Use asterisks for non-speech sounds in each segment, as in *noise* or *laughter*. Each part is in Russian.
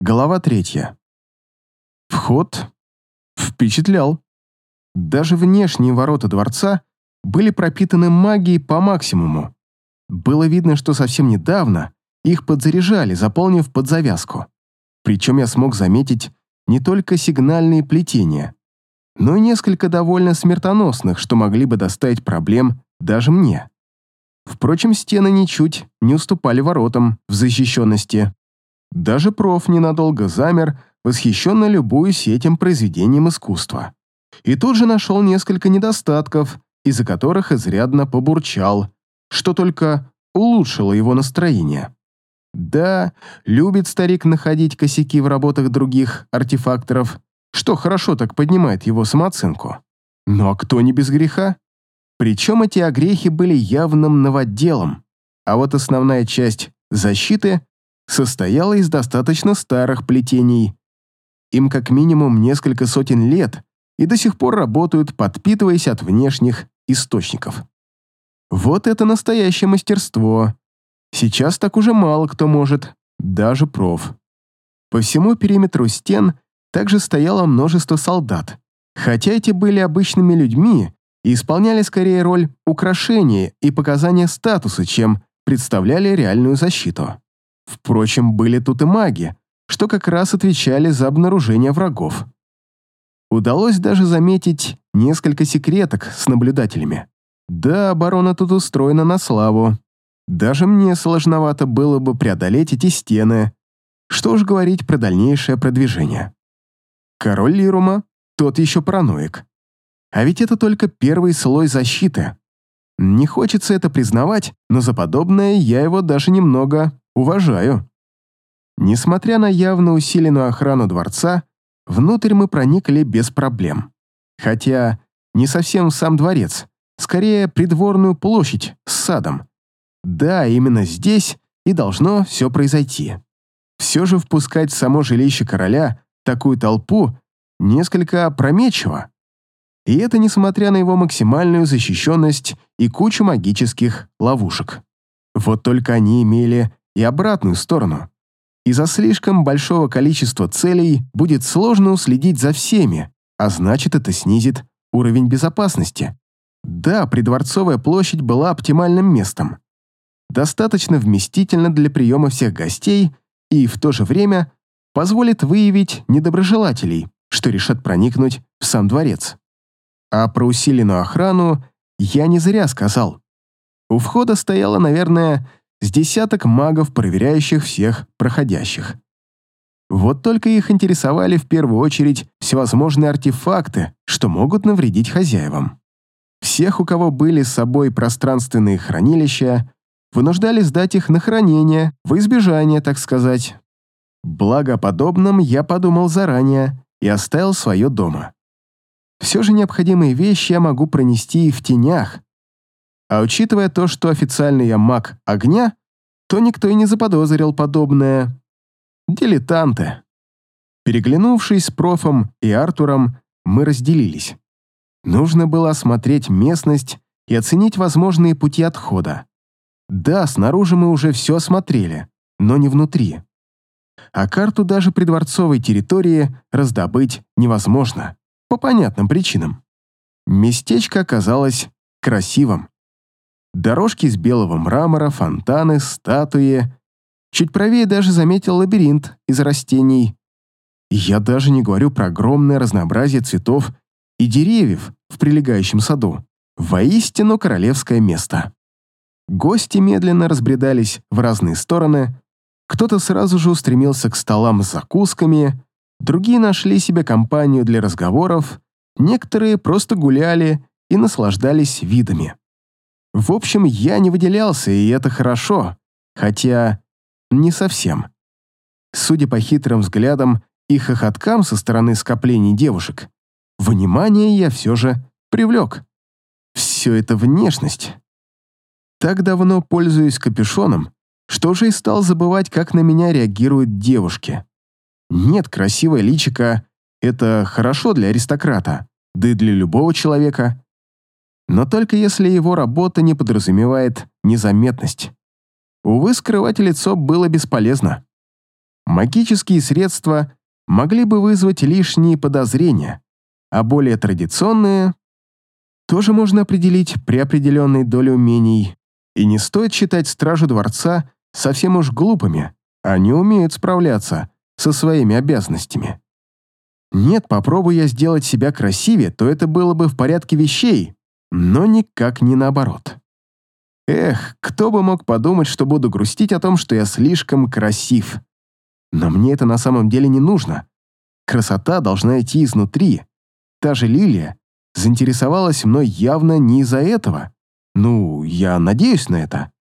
Глава третья. Вход впечатлял. Даже внешние ворота дворца были пропитаны магией по максимуму. Было видно, что совсем недавно их подзаряжали, заполнив под завязку. Причем я смог заметить не только сигнальные плетения, но и несколько довольно смертоносных, что могли бы доставить проблем даже мне. Впрочем, стены ничуть не уступали воротам в защищенности. Даже проф ненадолго замер, восхищенно любуясь этим произведением искусства. И тут же нашел несколько недостатков, из-за которых изрядно побурчал, что только улучшило его настроение. Да, любит старик находить косяки в работах других артефакторов, что хорошо так поднимает его самооценку. Ну а кто не без греха? Причем эти огрехи были явным новоделом, а вот основная часть защиты состояла из достаточно старых плетений. Им как минимум несколько сотен лет и до сих пор работают, подпитываясь от внешних источников. Вот это настоящее мастерство. Сейчас так уже мало кто может, даже проф. По всему периметру стен также стояло множество солдат, хотя эти были обычными людьми и исполняли скорее роль украшения и показания статуса, чем представляли реальную защиту. Впрочем, были тут и маги, что как раз отвечали за обнаружение врагов. Удалось даже заметить несколько секреток с наблюдателями. Да, оборона тут устроена на славу. Даже мне сложновато было бы преодолеть эти стены. Что уж говорить про дальнейшее продвижение. Король Лирума, тот еще параноик. А ведь это только первый слой защиты. Не хочется это признавать, но за подобное я его даже немного уважаю. Несмотря на явно усиленную охрану дворца, внутрь мы проникли без проблем. Хотя не совсем сам дворец, скорее придворную площадь с садом. Да, именно здесь и должно все произойти. Все же впускать в само жилище короля такую толпу несколько опрометчиво. И это несмотря на его максимальную защищенность и кучу магических ловушек. Вот только они имели и обратную сторону. Из-за слишком большого количества целей будет сложно уследить за всеми, а значит это снизит уровень безопасности. Да, придворцовая площадь была оптимальным местом. Достаточно вместительно для приема всех гостей и в то же время позволит выявить недоброжелателей, что решат проникнуть в сам дворец. А про усиленную охрану я не зря сказал. У входа стояло, наверное, с десяток магов, проверяющих всех проходящих. Вот только их интересовали в первую очередь всевозможные артефакты, что могут навредить хозяевам. Всех, у кого были с собой пространственные хранилища, вынуждали сдать их на хранение, в избежание, так сказать. Благо о я подумал заранее и оставил свое дома. Все же необходимые вещи я могу пронести и в тенях. А учитывая то, что официально я маг огня, то никто и не заподозрил подобное. Дилетанты. Переглянувшись с профом и Артуром, мы разделились. Нужно было осмотреть местность и оценить возможные пути отхода. Да, снаружи мы уже все осмотрели, но не внутри а карту даже придворцовой территории раздобыть невозможно, по понятным причинам. Местечко оказалось красивым. Дорожки из белого мрамора, фонтаны, статуи. Чуть правее даже заметил лабиринт из растений. я даже не говорю про огромное разнообразие цветов и деревьев в прилегающем саду. Воистину королевское место. Гости медленно разбредались в разные стороны, кто-то сразу же устремился к столам с закусками, другие нашли себе компанию для разговоров, некоторые просто гуляли и наслаждались видами. В общем, я не выделялся, и это хорошо, хотя не совсем. Судя по хитрым взглядам и хохоткам со стороны скоплений девушек, внимание я все же привлек. Все это внешность. Так давно пользуюсь капюшоном, что же и стал забывать, как на меня реагируют девушки. Нет, красивое личико — это хорошо для аристократа, да и для любого человека. Но только если его работа не подразумевает незаметность. Увы, скрывать лицо было бесполезно. магические средства могли бы вызвать лишние подозрения, а более традиционные тоже можно определить при определенной доле умений, и не стоит считать стражу дворца совсем уж глупыми, они умеют справляться со своими обязанностями. Нет, попробуй я сделать себя красивее, то это было бы в порядке вещей, но никак не наоборот. Эх, кто бы мог подумать, что буду грустить о том, что я слишком красив. Но мне это на самом деле не нужно. Красота должна идти изнутри. Та же Лилия заинтересовалась мной явно не из-за этого. Ну, я надеюсь на это.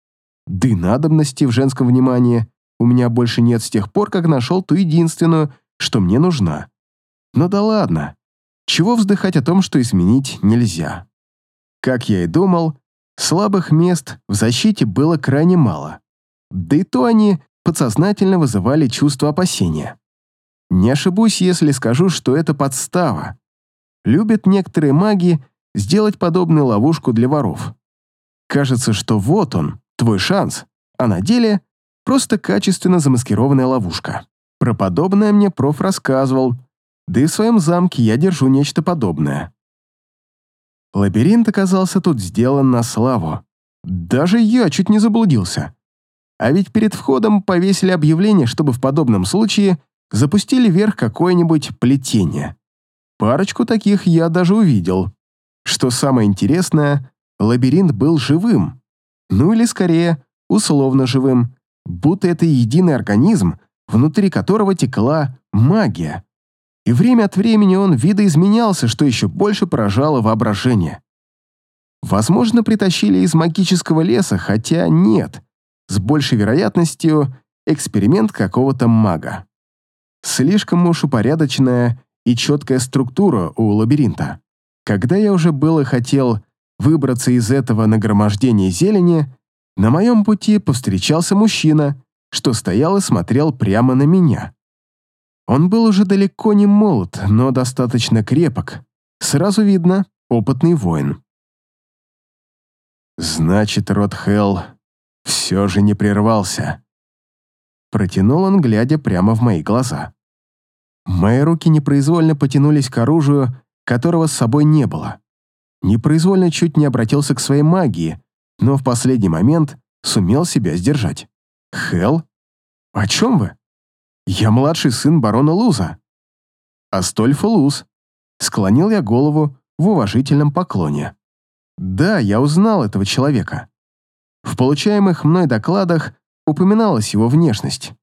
Да и надобности в женском внимании у меня больше нет с тех пор, как нашел ту единственную, что мне нужна. Но да ладно. Чего вздыхать о том, что изменить нельзя? Как я и думал, слабых мест в защите было крайне мало. Да и то они подсознательно вызывали чувство опасения. Не ошибусь, если скажу, что это подстава. Любят некоторые маги сделать подобную ловушку для воров. Кажется, что вот он, твой шанс, а на деле просто качественно замаскированная ловушка. Про подобное мне проф рассказывал, да и в своем замке я держу нечто подобное. Лабиринт оказался тут сделан на славу. Даже я чуть не заблудился. А ведь перед входом повесили объявление, чтобы в подобном случае запустили вверх какое-нибудь плетение. Парочку таких я даже увидел. Что самое интересное, лабиринт был живым. Ну или скорее, условно живым, будто это единый организм, внутри которого текла магия. И время от времени он видоизменялся, что еще больше поражало воображение. Возможно, притащили из магического леса, хотя нет, с большей вероятностью эксперимент какого-то мага. Слишком уж упорядоченная и четкая структура у лабиринта. Когда я уже было хотел выбраться из этого нагромождения зелени, на моем пути повстречался мужчина, что стоял и смотрел прямо на меня. Он был уже далеко не молод, но достаточно крепок. Сразу видно, опытный воин. «Значит, род Хелл все же не прервался», Протянул он, глядя прямо в мои глаза. Мои руки непроизвольно потянулись к оружию, которого с собой не было. Непроизвольно чуть не обратился к своей магии, но в последний момент сумел себя сдержать. «Хелл? О чем вы? Я младший сын барона Луза». «Астольфа Луз», — склонил я голову в уважительном поклоне. «Да, я узнал этого человека. В получаемых мной докладах упоминалась его внешность.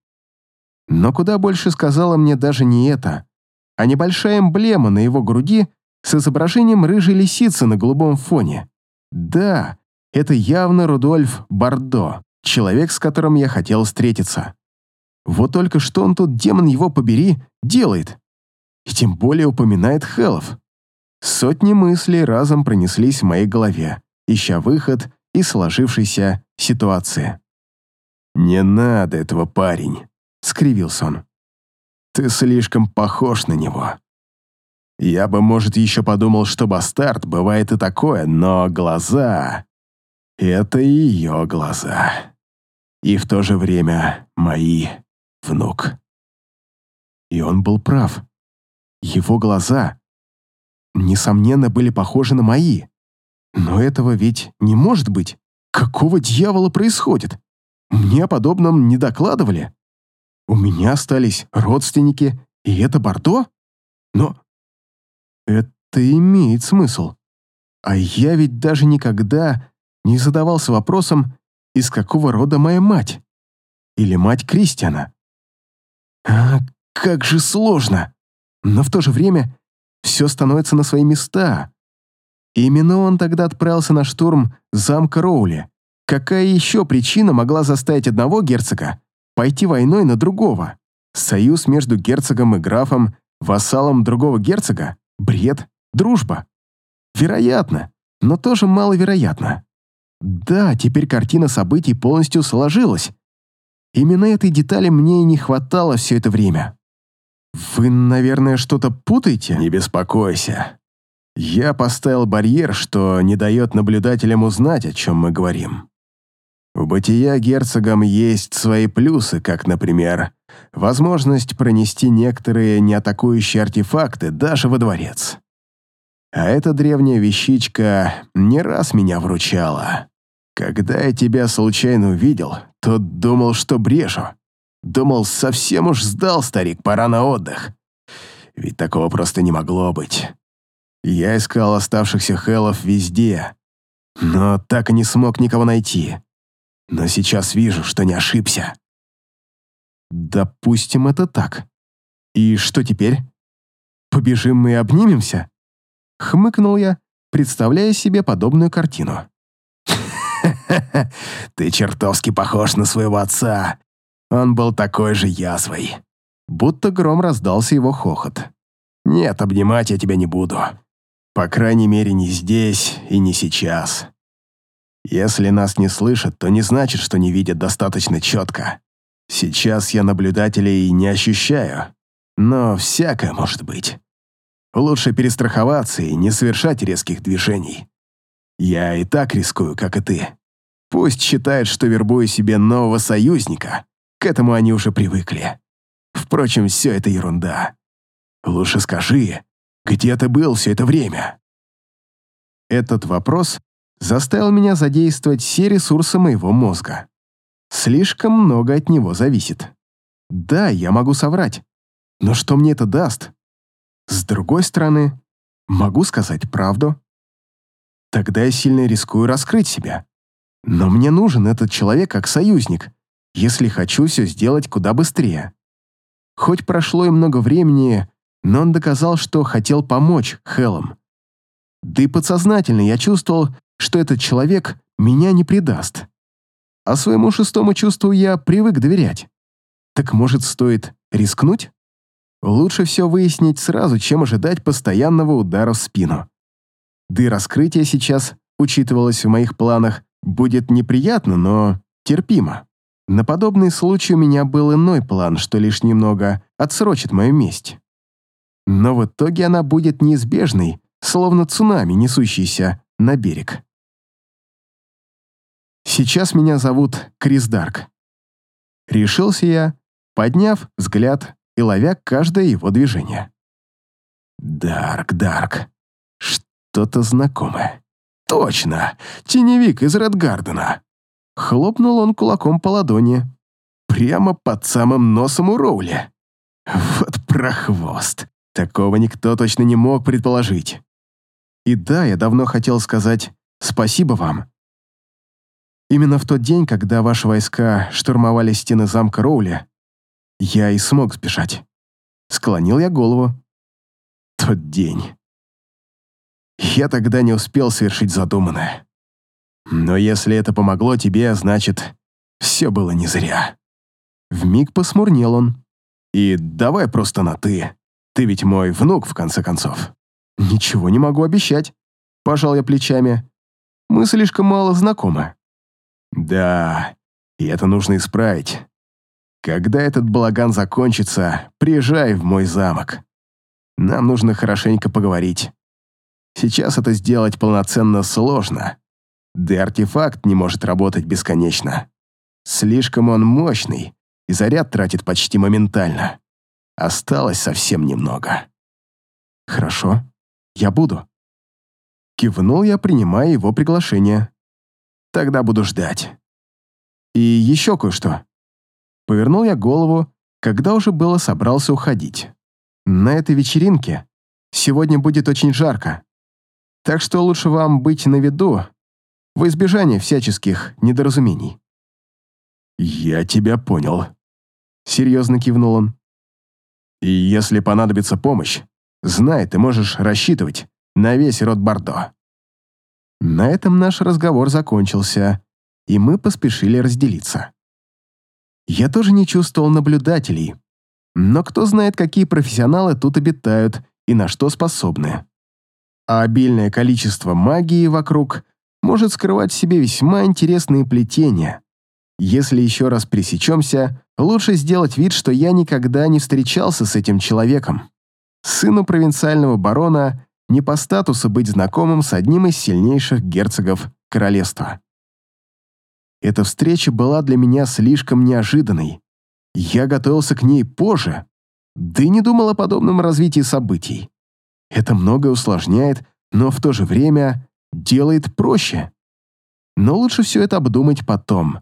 Но куда больше сказала мне даже не это, а небольшая эмблема на его груди с изображением рыжей лисицы на голубом фоне. Да, это явно Рудольф Бардо, человек, с которым я хотел встретиться. Вот только что он тут, демон его побери, делает. И тем более упоминает Хелов. Сотни мыслей разом пронеслись в моей голове, ища выход из сложившейся ситуации. «Не надо этого, парень», — скривился он. «Ты слишком похож на него. Я бы, может, еще подумал, что бастард бывает и такое, но глаза... Это ее глаза. И в то же время мои, внук». И он был прав. Его глаза, несомненно, были похожи на мои. Но этого ведь не может быть. Какого дьявола происходит? Мне о подобном не докладывали. У меня остались родственники, и это Бордо? Но это имеет смысл. А я ведь даже никогда не задавался вопросом, из какого рода моя мать? Или мать Кристиана? А, как же сложно! Но в то же время все становится на свои места. Именно он тогда отправился на штурм замка Роули, Какая еще причина могла заставить одного герцога пойти войной на другого? Союз между герцогом и графом, вассалом другого герцога? Бред? Дружба? Вероятно, но тоже маловероятно. Да, теперь картина событий полностью сложилась. Именно этой детали мне и не хватало все это время. Вы, наверное, что-то путаете? Не беспокойся. Я поставил барьер, что не дает наблюдателям узнать, о чем мы говорим. У бытия герцогам есть свои плюсы, как, например, возможность пронести некоторые неатакующие артефакты даже во дворец. А эта древняя вещичка не раз меня вручала. Когда я тебя случайно увидел, то думал, что брежу. Думал, совсем уж сдал, старик, пора на отдых. Ведь такого просто не могло быть. Я искал оставшихся Хеллов везде, но так и не смог никого найти. Но сейчас вижу, что не ошибся. Допустим, это так. И что теперь? Побежим мы и обнимемся? Хмыкнул я, представляя себе подобную картину. *laughs* «Ты чертовски похож на своего отца. Он был такой же язвой». Будто гром раздался его хохот. «Нет, обнимать я тебя не буду. По крайней мере, не здесь и не сейчас. Если нас не слышат, то не значит, что не видят достаточно четко. Сейчас я наблюдателей не ощущаю, но всякое может быть. Лучше перестраховаться и не совершать резких движений. Я и так рискую, как и ты. Пусть считает, что вербую себе нового союзника. К этому они уже привыкли. Впрочем, все это ерунда. Лучше скажи, где ты был все это время? Этот вопрос заставил меня задействовать все ресурсы моего мозга. Слишком много от него зависит. Да, я могу соврать. Но что мне это даст? С другой стороны, могу сказать правду. Тогда я сильно рискую раскрыть себя. Но мне нужен этот человек как союзник, если хочу все сделать куда быстрее. Хоть прошло и много времени, но он доказал, что хотел помочь Хеллам. Да и подсознательно я чувствовал, что этот человек меня не предаст. А своему шестому чувству я привык доверять. Так может, стоит рискнуть? Лучше все выяснить сразу, чем ожидать постоянного удара в спину. Да и раскрытие сейчас, учитывалось в моих планах, будет неприятно, но терпимо. На подобный случай у меня был иной план, что лишь немного отсрочит мою месть. Но в итоге она будет неизбежной, словно цунами, несущийся на берег. Сейчас меня зовут Крис Дарк. Решился я, подняв взгляд и ловя каждое его движение. Дарк, Дарк. Что-то знакомое. Точно, теневик из Редгардена. Хлопнул он кулаком по ладони. Прямо под самым носом у Роули. Вот прохвост. Такого никто точно не мог предположить. И да, я давно хотел сказать «спасибо вам». Именно в тот день, когда ваши войска штурмовали стены замка Роули, я и смог сбежать. Склонил я голову. Тот день. Я тогда не успел совершить задуманное. Но если это помогло тебе, значит, все было не зря. Вмиг посмурнел он. И давай просто на «ты». Ты ведь мой внук, в конце концов. Ничего не могу обещать. Пожал я плечами. Мы слишком мало знакомы. Да, и это нужно исправить. Когда этот балаган закончится, приезжай в мой замок. Нам нужно хорошенько поговорить. Сейчас это сделать полноценно сложно. Да и артефакт не может работать бесконечно. Слишком он мощный, и заряд тратит почти моментально. Осталось совсем немного. Хорошо, я буду. Кивнул я, принимая его приглашение. Тогда буду ждать. И еще кое-что. Повернул я голову, когда уже было собрался уходить. На этой вечеринке сегодня будет очень жарко. Так что лучше вам быть на виду во избежание всяческих недоразумений. «Я тебя понял», — серьезно кивнул он. «И если понадобится помощь, знай, ты можешь рассчитывать на весь род Бордо». На этом наш разговор закончился, и мы поспешили разделиться. Я тоже не чувствовал наблюдателей, но кто знает, какие профессионалы тут обитают и на что способны. А обильное количество магии вокруг может скрывать в себе весьма интересные плетения. Если еще раз пересечемся, лучше сделать вид, что я никогда не встречался с этим человеком. Сыну провинциального барона не по статусу быть знакомым с одним из сильнейших герцогов королевства. Эта встреча была для меня слишком неожиданной. Я готовился к ней позже, да и не думал о подобном развитии событий. Это многое усложняет, но в то же время делает проще. Но лучше все это обдумать потом.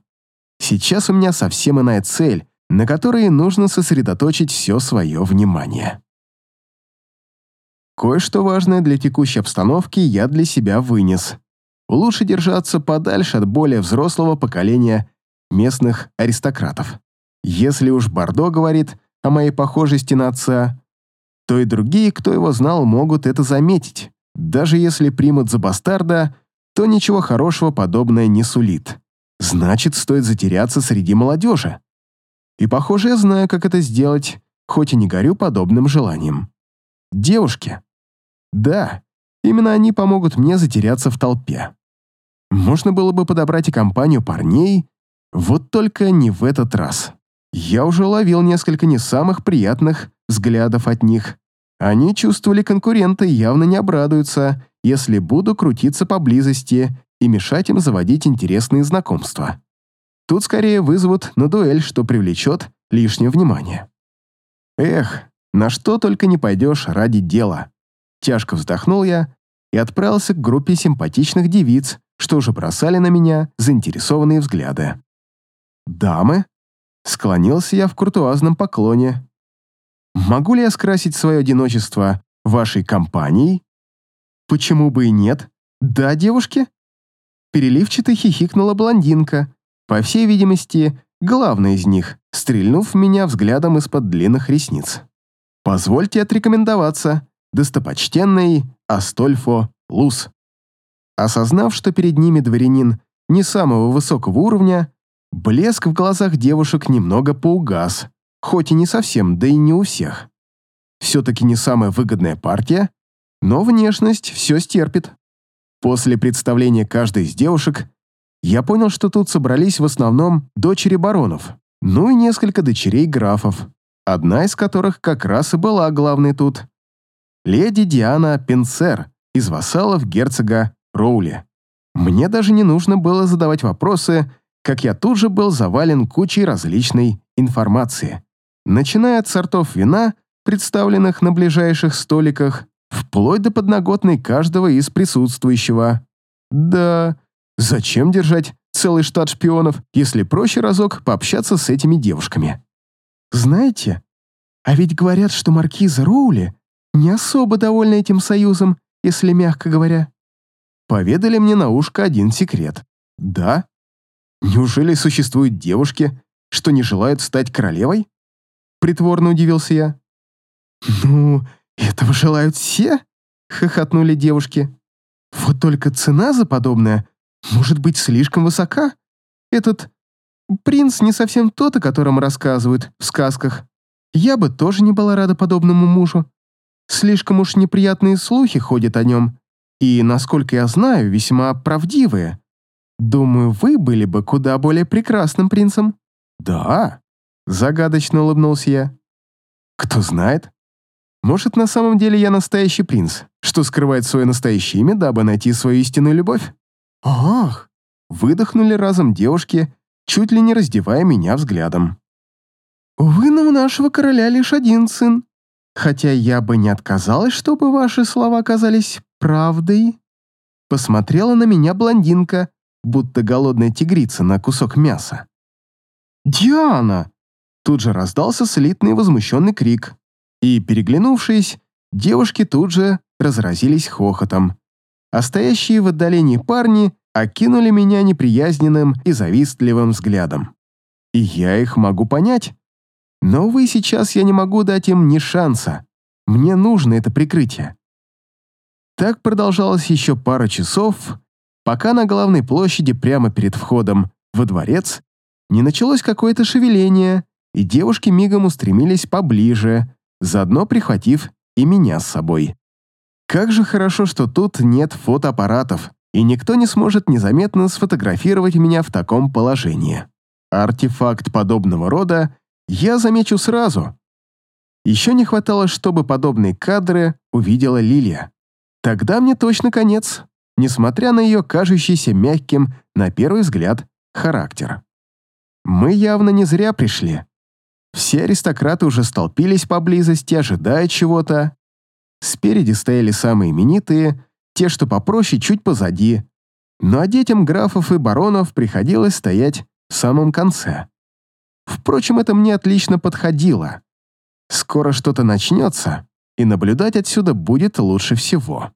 Сейчас у меня совсем иная цель, на которой нужно сосредоточить все свое внимание. Кое-что важное для текущей обстановки я для себя вынес. Лучше держаться подальше от более взрослого поколения местных аристократов. Если уж Бордо говорит о моей похожести на отца, то и другие, кто его знал, могут это заметить. Даже если примут за бастарда, то ничего хорошего подобное не сулит. Значит, стоит затеряться среди молодежи. И, похоже, я знаю, как это сделать, хоть и не горю подобным желанием. Девушки. Да, именно они помогут мне затеряться в толпе. Можно было бы подобрать и компанию парней, вот только не в этот раз. Я уже ловил несколько не самых приятных взглядов от них. Они чувствовали конкурента и явно не обрадуются, если буду крутиться поблизости и мешать им заводить интересные знакомства. Тут скорее вызовут на дуэль, что привлечет лишнее внимание. Эх, на что только не пойдешь ради дела. Тяжко вздохнул я и отправился к группе симпатичных девиц, что уже бросали на меня заинтересованные взгляды. «Дамы?» Склонился я в куртуазном поклоне. «Могу ли я скрасить свое одиночество вашей компанией?» «Почему бы и нет? Да, девушки?» Переливчато хихикнула блондинка, по всей видимости, главная из них, стрельнув меня взглядом из-под длинных ресниц. «Позвольте отрекомендоваться, достопочтенный Астольфо Лус». Осознав, что перед ними дворянин не самого высокого уровня, блеск в глазах девушек немного поугас, хоть и не совсем, да и не у всех. Все-таки не самая выгодная партия, но внешность все стерпит. После представления каждой из девушек я понял, что тут собрались в основном дочери баронов, ну и несколько дочерей графов, одна из которых как раз и была главной тут. Леди Диана Пенсер из вассалов герцога Роули. Мне даже не нужно было задавать вопросы, как я тут же был завален кучей различной информации, начиная от сортов вина, представленных на ближайших столиках, вплоть до подноготной каждого из присутствующего. Да, зачем держать целый штат шпионов, если проще разок пообщаться с этими девушками? Знаете, а ведь говорят, что маркиза Роули не особо довольна этим союзом, если мягко говоря. Поведали мне на ушко один секрет. Да, Неужели существуют девушки, что не желают стать королевой? Притворно удивился я. Ну, этого желают все, хохотнули девушки. Вот только цена за подобное может быть слишком высока. Этот принц не совсем тот, о котором рассказывают в сказках. Я бы тоже не была рада подобному мужу. Слишком уж неприятные слухи ходят о нем, и, насколько я знаю, весьма правдивые. Думаю, вы были бы куда более прекрасным принцем. Да, загадочно улыбнулся я. Кто знает? Может, на самом деле я настоящий принц, что скрывает свое настоящее имя, дабы найти свою истинную любовь? Ах! Выдохнули разом девушки, чуть ли не раздевая меня взглядом. Увы, но у нашего короля лишь один сын. Хотя я бы не отказалась, чтобы ваши слова оказались правдой. Посмотрела на меня блондинка, будто голодная тигрица на кусок мяса. «Диана!» Тут же раздался слитный возмущенный крик, и, переглянувшись, девушки тут же разразились хохотом, а стоящие в отдалении парни окинули меня неприязненным и завистливым взглядом. И я их могу понять. Но, увы, сейчас я не могу дать им ни шанса. Мне нужно это прикрытие. Так продолжалось еще пару часов, пока на главной площади прямо перед входом во дворец не началось какое-то шевеление, и девушки мигом устремились поближе, заодно прихватив и меня с собой. Как же хорошо, что тут нет фотоаппаратов, и никто не сможет незаметно сфотографировать меня в таком положении. Артефакт подобного рода я замечу сразу. Еще не хватало, чтобы подобные кадры увидела Лилия. Тогда мне точно конец несмотря на ее кажущийся мягким, на первый взгляд, характер. Мы явно не зря пришли. Все аристократы уже столпились поблизости, ожидая чего-то. Спереди стояли самые именитые, те, что попроще, чуть позади. Ну а детям графов и баронов приходилось стоять в самом конце. Впрочем, это мне отлично подходило. Скоро что-то начнется, и наблюдать отсюда будет лучше всего.